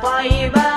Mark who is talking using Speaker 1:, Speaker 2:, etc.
Speaker 1: Papai vai.